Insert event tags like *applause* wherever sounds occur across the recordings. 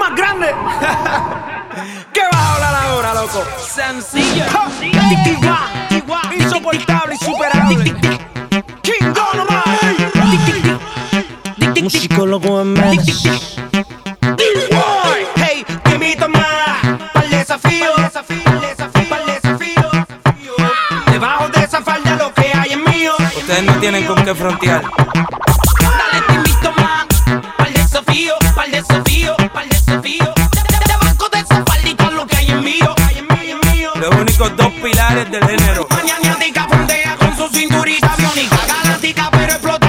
más grande *laughs* que vas a hablar ahora loco. Sencillo. Insoportable superable chingón nomás chico loco en medio hey que me toma al desafío al desafío al desafío. Debajo de esa falda lo que hay es mío. Ustedes no tienen con qué frontear. papeles de género. Con su cinturita biónica, galáctica pero explota.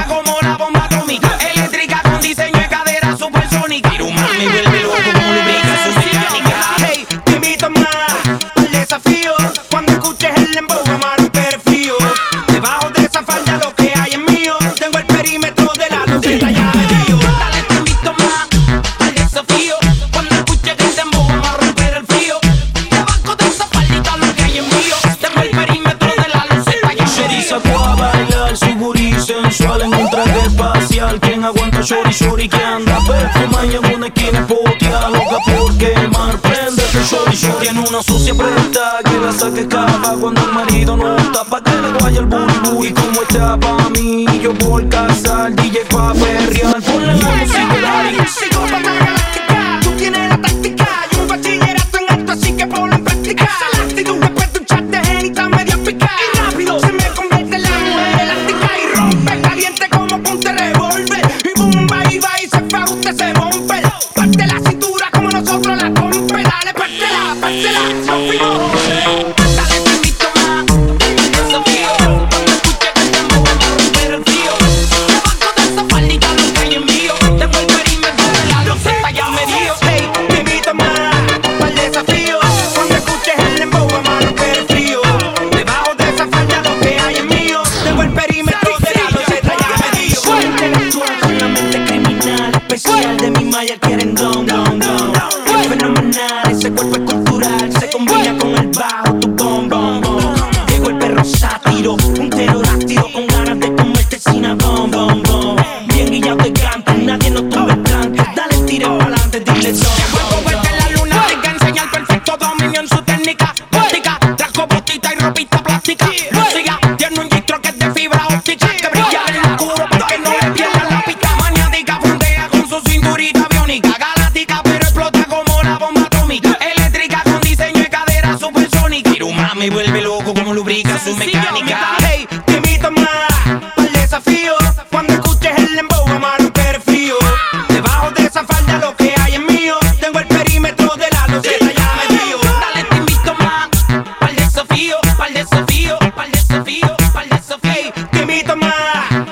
sacó a bailar su gurí sensual en un traje espacial. Quien aguanta shori shori que anda perfuma y en una esquina potea loca por quemar. Prende tu shori shori en una sucia prenda que la saque cava cuando el marido no está pa' que le vaya el bulbú. Y como está pa' mí, yo voy a casar, DJ pa' perrear. Ponle la música, Así que ponlo en práctica. Esa la actitud, respeto, un chat de genita medio picada. Mayer quieren dos. espalda, Sofía. me the más.